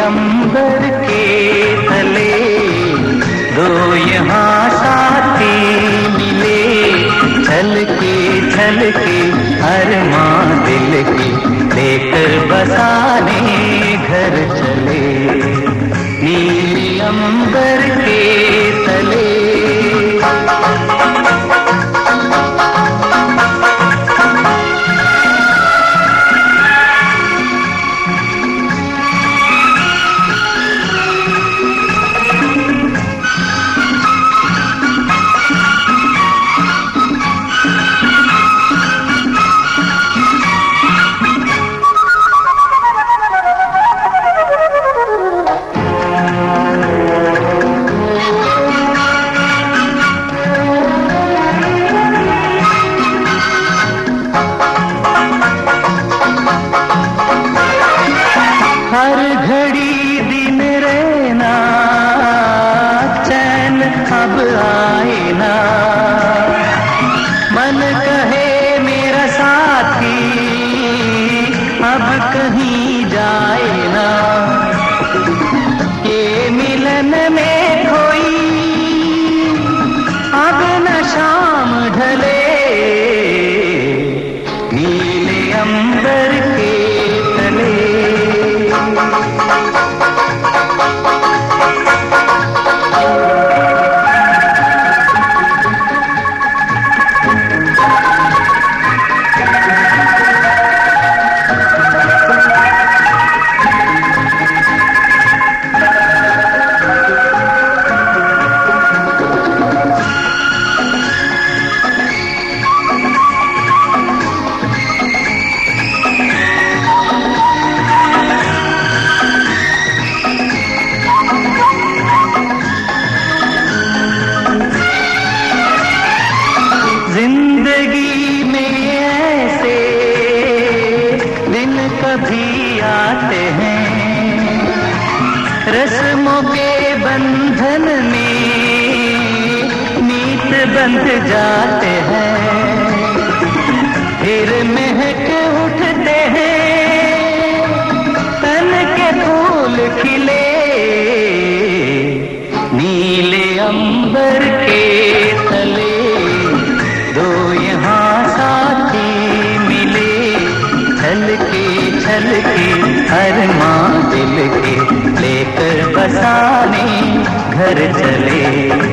अंबर के तले दो यहाँ साथी मिले। छल के छल के हर माँ दिल के लेकर बसाने घर चले। नीली अंबर के अब आए ना। मन कहे मेरा साथी अब कहीं कभी आते हैं। रस्मों के बंधन में मीत बंध जाते हैं। फिर महक उठते हैं। तन के फूल खिले। नीले अंबर के तले दो यहाँ साथी मिले। छल के छल के हर माँ दिल के लेकर बसाने घर चले।